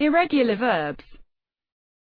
irregular verbs.